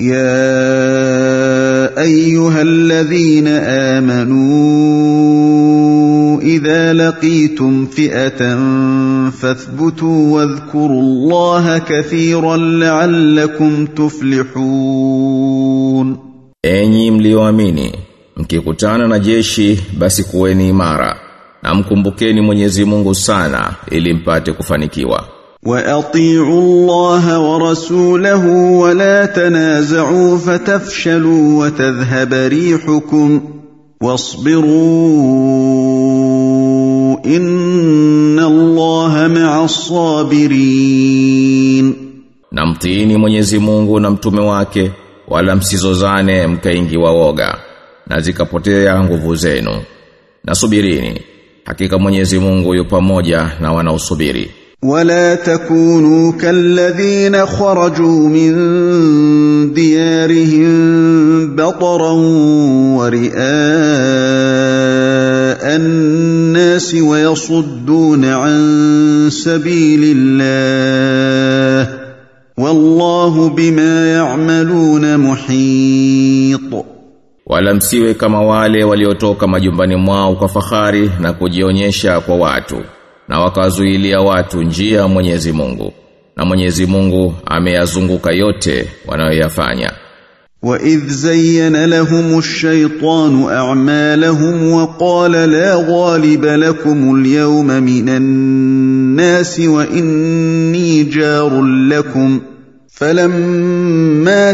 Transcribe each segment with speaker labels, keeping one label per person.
Speaker 1: يا ايها الذين امنوا اذا لقيتم فئه فاثبتوا واذكروا الله كثيرا لعلكم تفلحون
Speaker 2: Enyi mlioamini, mkikutana na jeshi basi kuweni imara na mkumbukeni Mwenyezi Mungu sana ili mpate kufanikiwa.
Speaker 1: واطيعوا الله ورسوله ولا تنازعوا فتفشلوا وتذهب ريحكم واصبروا ان الله مع الصابرين
Speaker 2: Na mtiini Mwenyezi Mungu na mtume wake wala msizozane mkaingiwa woga na zikapotea nguvu zenu. Na subirini, hakika Mwenyezi Mungu yu pamoja na wanaosubiri.
Speaker 1: ولا تكونوا كالذين خرجوا من ديارهم بطرا ورئاء الناس ويصدون عن سبيل الله والله بما يعملون محيط
Speaker 2: Wala msiwe kama wale waliotoka majumbani mwao kwa fahari na kujionyesha kwa na wakazuilia watu njia ya Mwenyezi Mungu. Na Mwenyezi Mungu ameyazunguka yote wanayoyafanya.
Speaker 1: وإذ زين لهم الشيطان أعمالهم وقال لا غالب لكم اليوم من الناس وإني جار لكم فلما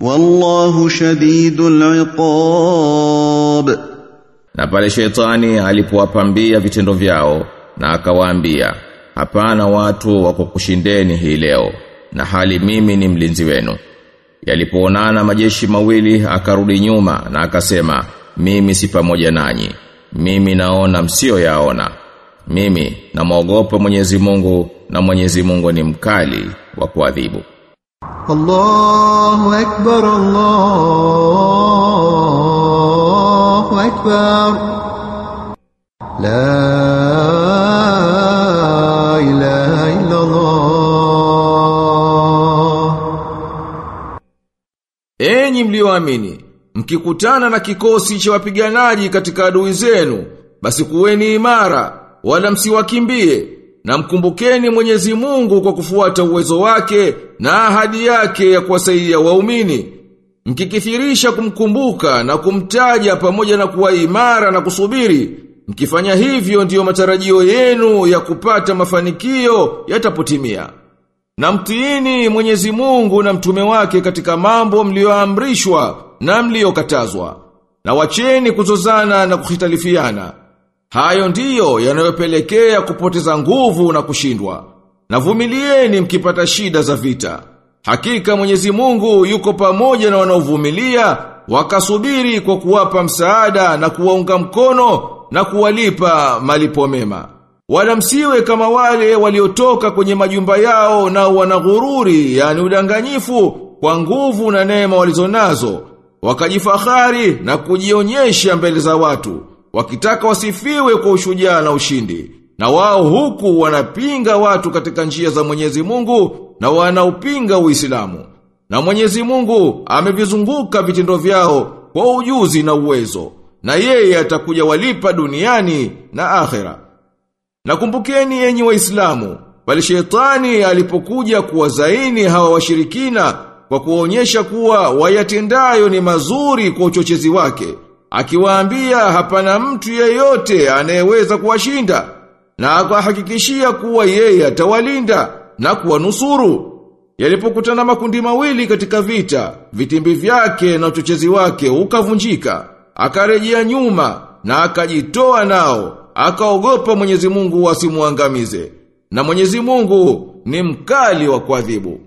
Speaker 1: wallahu shadidul iqab.
Speaker 2: Na pale shetani alipowapambia vitendo vyao na akawaambia hapana watu wako kushindeni hii leo na hali mimi ni mlinzi wenu. Yalipoonana majeshi mawili akarudi nyuma na akasema mimi si pamoja nanyi. Mimi naona msio yaona mimi namwogopa Mwenyezi Mungu na Mwenyezi Mungu ni mkali wa kuadhibu.
Speaker 3: الله أكبر الله أكبر لا إله إلا الله
Speaker 4: Enyi mlioamini, mkikutana na kikosi cha wapiganaji katika adui zenu, basi kuweni imara, wala msiwakimbie, na mkumbukeni Mwenyezi Mungu kwa kufuata uwezo wake na ahadi yake ya kuwasaidia waumini. Mkikithirisha kumkumbuka na kumtaja pamoja na kuwa imara na kusubiri, mkifanya hivyo ndiyo matarajio yenu ya kupata mafanikio yatapotimia. Na mtiini Mwenyezi Mungu na mtume wake katika mambo mlioamrishwa na mliokatazwa. Na wacheni kuzozana na kuhitalifiana. Hayo ndiyo yanayopelekea kupoteza nguvu na kushindwa. Navumilieni mkipata shida za vita. Hakika Mwenyezi Mungu yuko pamoja na wanaovumilia wakasubiri kwa kuwapa msaada na kuwaunga mkono na kuwalipa malipo mema. Wala msiwe kama wale waliotoka kwenye majumba yao na wanaghururi, yani udanganyifu, kwa nguvu na neema walizonazo, wakajifahari na kujionyesha mbele za watu, wakitaka wasifiwe kwa ushujaa na ushindi. Na wao huku wanapinga watu katika njia za Mwenyezi Mungu na wanaupinga Uislamu. Na Mwenyezi Mungu amevizunguka vitendo vyao kwa ujuzi na uwezo, na yeye atakuja walipa duniani na akhera. Na kumbukeni enyi waislamu, pali shetani alipokuja kuwazaini hawa washirikina kwa kuonyesha kuwa wayatendayo ni mazuri kwa uchochezi wake, akiwaambia hapana mtu yeyote anayeweza kuwashinda, na akahakikishia kuwa yeye atawalinda na kuwanusuru. Yalipokutana makundi mawili katika vita, vitimbi vyake na uchochezi wake ukavunjika, akarejea nyuma na akajitoa nao akaogopa Mwenyezi Mungu asimuangamize. Na Mwenyezi Mungu ni mkali wa kuadhibu.